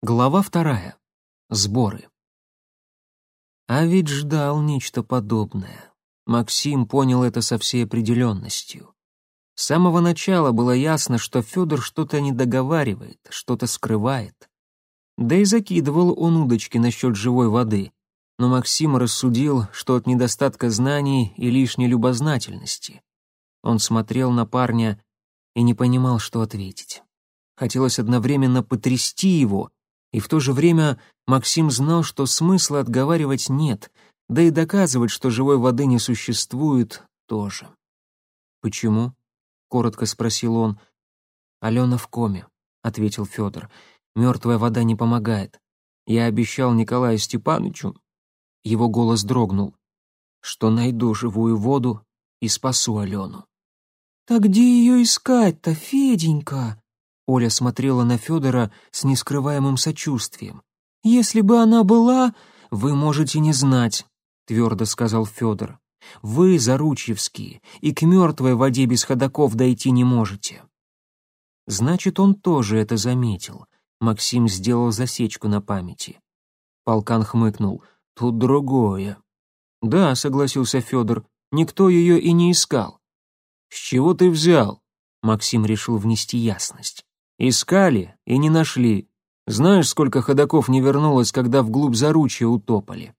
Глава вторая. Сборы. А ведь ждал нечто подобное. Максим понял это со всей определенностью. С самого начала было ясно, что Федор что-то не договаривает, что-то скрывает. Да и закидывал он удочки насчет живой воды, но Максим рассудил, что от недостатка знаний и лишней любознательности. Он смотрел на парня и не понимал, что ответить. Хотелось одновременно потрясти его — и в то же время Максим знал, что смысла отговаривать нет, да и доказывать, что живой воды не существует, тоже. «Почему?» — коротко спросил он. «Алена в коме», — ответил Федор. «Мертвая вода не помогает. Я обещал Николаю Степановичу...» Его голос дрогнул. «Что найду живую воду и спасу Алену». «Так где ее искать-то, Феденька?» Оля смотрела на Федора с нескрываемым сочувствием. «Если бы она была...» «Вы можете не знать», — твердо сказал Федор. «Вы, Заручьевские, и к мертвой воде без ходаков дойти не можете». Значит, он тоже это заметил. Максим сделал засечку на памяти. Полкан хмыкнул. «Тут другое». «Да», — согласился Федор, — «никто ее и не искал». «С чего ты взял?» Максим решил внести ясность. Искали и не нашли. Знаешь, сколько ходаков не вернулось, когда вглубь заручья утопали?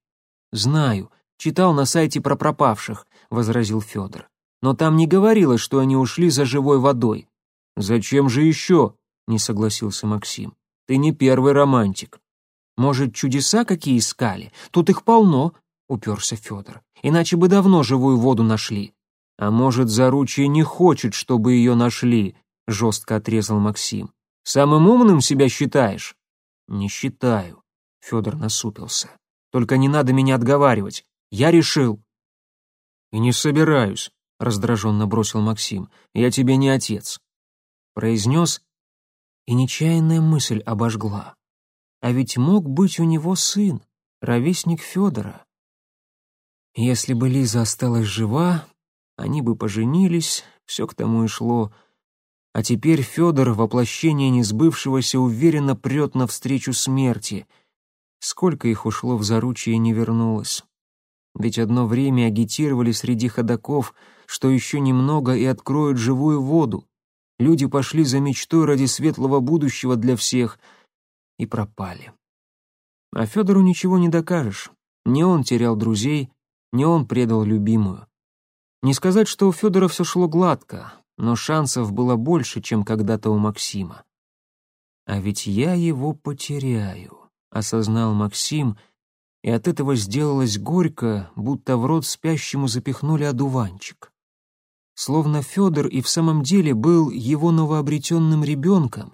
Знаю, читал на сайте про пропавших, возразил Федор. Но там не говорилось, что они ушли за живой водой. Зачем же еще? не согласился Максим. Ты не первый романтик. Может, чудеса какие искали? Тут их полно, уперся Федор. Иначе бы давно живую воду нашли. А может, заручье не хочет, чтобы ее нашли, жестко отрезал Максим. Самым умным себя считаешь? Не считаю. Федор насупился. Только не надо меня отговаривать. Я решил. И не собираюсь, раздраженно бросил Максим. Я тебе не отец. Произнес, и нечаянная мысль обожгла. А ведь мог быть у него сын, ровесник Федора. Если бы Лиза осталась жива, они бы поженились, все к тому и шло — а теперь Федор, воплощение несбывшегося, уверенно прет навстречу смерти. Сколько их ушло в заручье и не вернулось. Ведь одно время агитировали среди ходаков, что еще немного и откроют живую воду. Люди пошли за мечтой ради светлого будущего для всех и пропали. А Федору ничего не докажешь. Не он терял друзей, не он предал любимую. Не сказать, что у Федора все шло гладко но шансов было больше, чем когда-то у Максима. «А ведь я его потеряю», — осознал Максим, и от этого сделалось горько, будто в рот спящему запихнули одуванчик. Словно Федор и в самом деле был его новообретенным ребенком,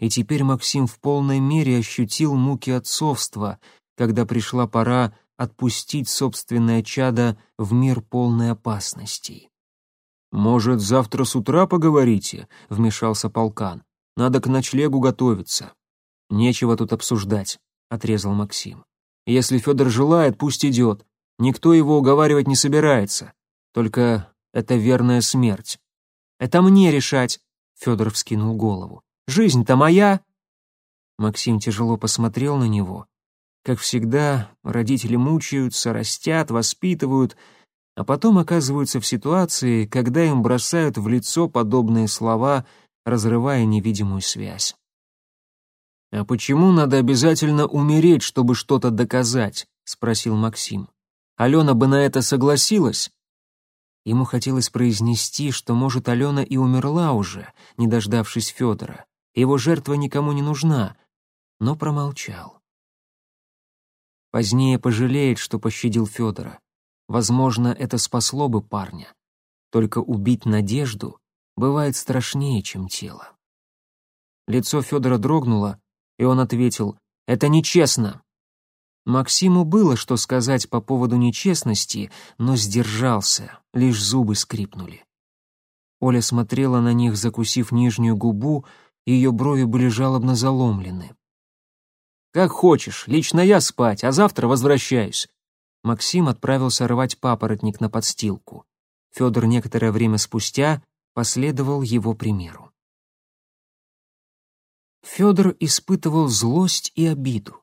и теперь Максим в полной мере ощутил муки отцовства, когда пришла пора отпустить собственное чадо в мир полной опасностей. «Может, завтра с утра поговорите?» — вмешался полкан. «Надо к ночлегу готовиться». «Нечего тут обсуждать», — отрезал Максим. «Если Федор желает, пусть идет. Никто его уговаривать не собирается. Только это верная смерть». «Это мне решать», — Федор вскинул голову. «Жизнь-то моя». Максим тяжело посмотрел на него. Как всегда, родители мучаются, растят, воспитывают — а потом оказываются в ситуации, когда им бросают в лицо подобные слова, разрывая невидимую связь. «А почему надо обязательно умереть, чтобы что-то доказать?» — спросил Максим. «Алена бы на это согласилась?» Ему хотелось произнести, что, может, Алена и умерла уже, не дождавшись Федора. Его жертва никому не нужна, но промолчал. Позднее пожалеет, что пощадил Федора. Возможно, это спасло бы парня. Только убить надежду бывает страшнее, чем тело. Лицо Федора дрогнуло, и он ответил «Это нечестно». Максиму было что сказать по поводу нечестности, но сдержался, лишь зубы скрипнули. Оля смотрела на них, закусив нижнюю губу, и ее брови были жалобно заломлены. «Как хочешь, лично я спать, а завтра возвращаюсь. Максим отправился рвать папоротник на подстилку. Федор некоторое время спустя последовал его примеру. Федор испытывал злость и обиду.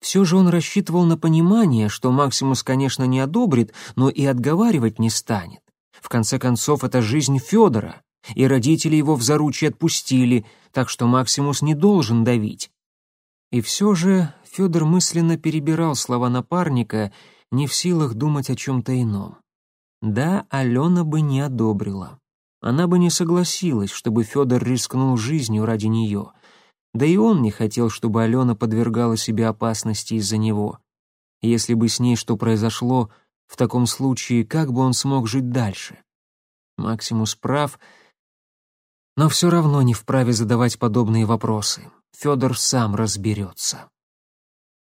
Все же он рассчитывал на понимание, что Максимус, конечно, не одобрит, но и отговаривать не станет. В конце концов, это жизнь Федора, и родители его в заручье отпустили, так что Максимус не должен давить. И все же Федор мысленно перебирал слова напарника, не в силах думать о чем-то ином. Да, Алена бы не одобрила. Она бы не согласилась, чтобы Федор рискнул жизнью ради нее — да и он не хотел, чтобы Алена подвергала себе опасности из-за него. Если бы с ней что произошло, в таком случае как бы он смог жить дальше? Максимус прав, но все равно не вправе задавать подобные вопросы. Федор сам разберется.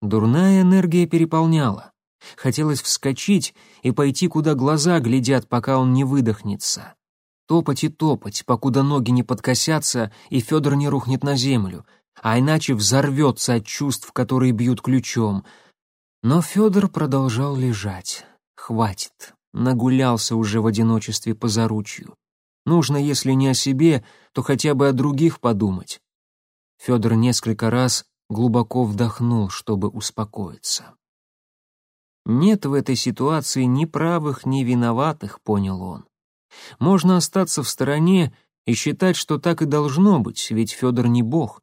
Дурная энергия переполняла. Хотелось вскочить и пойти, куда глаза глядят, пока он не выдохнется. Топать и топать, покуда ноги не подкосятся и Федор не рухнет на землю, а иначе взорвется от чувств, которые бьют ключом. Но Федор продолжал лежать. Хватит. Нагулялся уже в одиночестве по заручью. Нужно, если не о себе, то хотя бы о других подумать. Федор несколько раз глубоко вдохнул, чтобы успокоиться. Нет в этой ситуации ни правых, ни виноватых, понял он. Можно остаться в стороне и считать, что так и должно быть, ведь Федор не бог.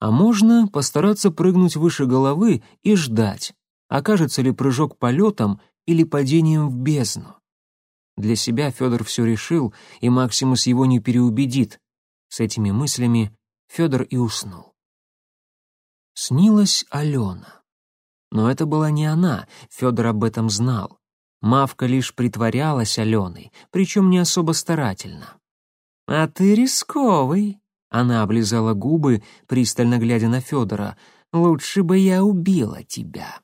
А можно постараться прыгнуть выше головы и ждать, окажется ли прыжок полетом или падением в бездну. Для себя Федор все решил, и Максимус его не переубедит. С этими мыслями Федор и уснул. Снилась Алена. Но это была не она, Федор об этом знал. Мавка лишь притворялась Аленой, причем не особо старательно. «А ты рисковый», — она облизала губы, пристально глядя на Федора. «Лучше бы я убила тебя».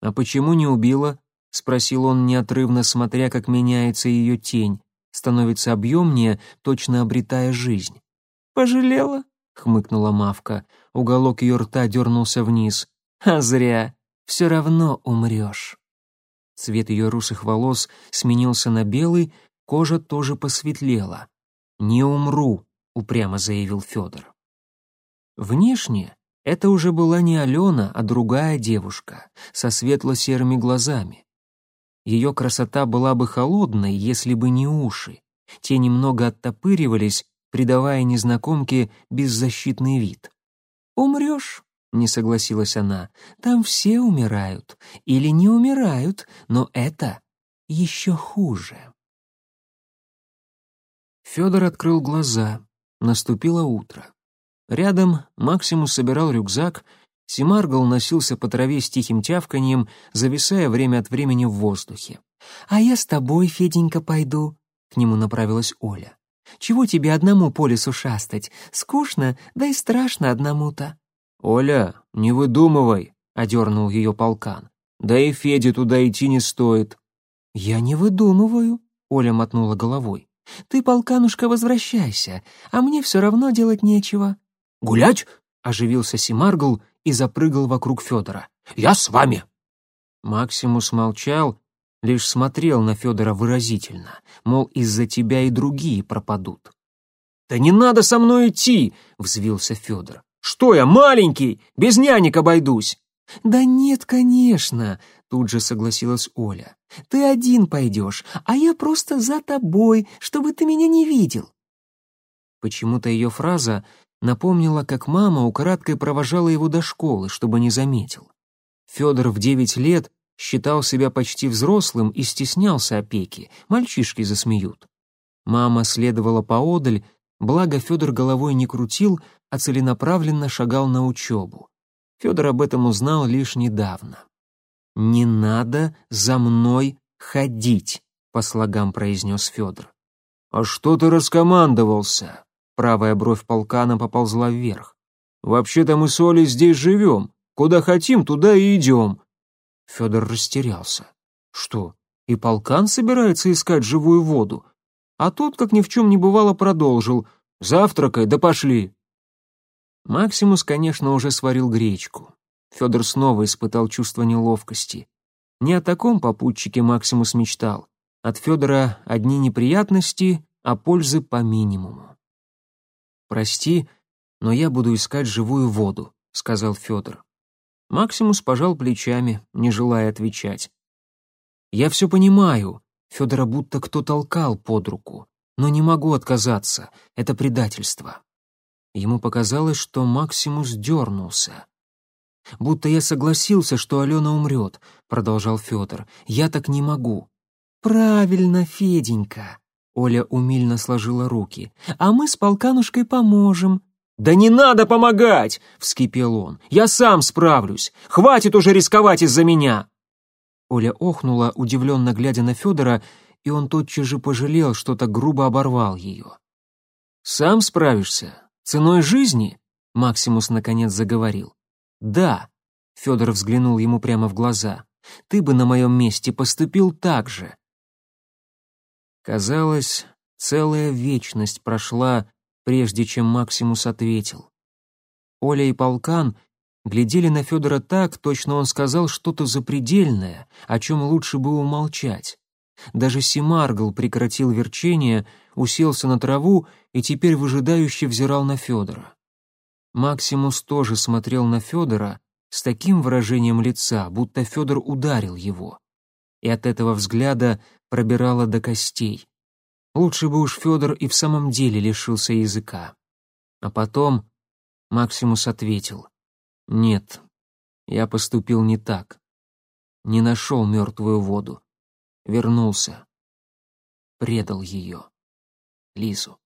«А почему не убила?» — спросил он, неотрывно смотря, как меняется ее тень, становится объемнее, точно обретая жизнь. «Пожалела?» — хмыкнула Мавка. Уголок ее рта дернулся вниз. «А зря. Все равно умрешь». Цвет ее русых волос сменился на белый, кожа тоже посветлела. «Не умру», — упрямо заявил Федор. Внешне это уже была не Алена, а другая девушка, со светло-серыми глазами. Ее красота была бы холодной, если бы не уши. Те немного оттопыривались, придавая незнакомке беззащитный вид. «Умрешь», не согласилась она. Там все умирают или не умирают, но это еще хуже. Федор открыл глаза. Наступило утро. Рядом Максимус собирал рюкзак, Симаргл носился по траве с тихим тявканьем, зависая время от времени в воздухе. «А я с тобой, Феденька, пойду», — к нему направилась Оля. «Чего тебе одному по лесу шастать? Скучно, да и страшно одному-то». «Оля, не выдумывай», — одернул ее полкан. «Да и Феде туда идти не стоит». «Я не выдумываю», — Оля мотнула головой. «Ты, полканушка, возвращайся, а мне все равно делать нечего». «Гулять?» — оживился Симаргл и запрыгал вокруг Федора. «Я с вами!» Максимус молчал, лишь смотрел на Федора выразительно, мол, из-за тебя и другие пропадут. «Да не надо со мной идти!» — взвился Федор. Что я, маленький? Без нянек обойдусь!» «Да нет, конечно», — тут же согласилась Оля. «Ты один пойдешь, а я просто за тобой, чтобы ты меня не видел». Почему-то ее фраза напомнила, как мама украдкой провожала его до школы, чтобы не заметил. Федор в девять лет считал себя почти взрослым и стеснялся опеки, мальчишки засмеют. Мама следовала поодаль, благо Федор головой не крутил, а целенаправленно шагал на учебу. Федор об этом узнал лишь недавно. «Не надо за мной ходить», — по слогам произнес Федор. «А что ты раскомандовался?» Правая бровь полкана поползла вверх. «Вообще-то мы с Олей здесь живем. Куда хотим, туда и идем». Федор растерялся. «Что, и полкан собирается искать живую воду?» А тот, как ни в чем не бывало, продолжил. «Завтракай, да пошли». Максимус, конечно, уже сварил гречку. Федор снова испытал чувство неловкости. Не о таком попутчике Максимус мечтал. От Федора одни неприятности, а пользы по минимуму. «Прости, но я буду искать живую воду», — сказал Федор. Максимус пожал плечами, не желая отвечать. «Я все понимаю», — Федора будто кто толкал под руку, «но не могу отказаться, это предательство». Ему показалось, что Максимус дернулся. «Будто я согласился, что Алена умрет», — продолжал Федор. «Я так не могу». «Правильно, Феденька», — Оля умильно сложила руки. «А мы с полканушкой поможем». «Да не надо помогать!» — вскипел он. «Я сам справлюсь! Хватит уже рисковать из-за меня!» Оля охнула, удивленно глядя на Федора, и он тотчас же пожалел, что так грубо оборвал ее. «Сам справишься? Ценой жизни?» — Максимус наконец заговорил. «Да», — Федор взглянул ему прямо в глаза, — «ты бы на моем месте поступил так же». Казалось, целая вечность прошла, прежде чем Максимус ответил. Оля и Полкан глядели на Федора так, точно он сказал что-то запредельное, о чем лучше бы умолчать. Даже Симаргл прекратил верчение, уселся на траву и теперь выжидающе взирал на Федора. Максимус тоже смотрел на Федора с таким выражением лица, будто Федор ударил его. И от этого взгляда пробирало до костей. Лучше бы уж Федор и в самом деле лишился языка. А потом Максимус ответил. «Нет, я поступил не так. Не нашел мертвую воду. Вернулся. Предал ее. liso.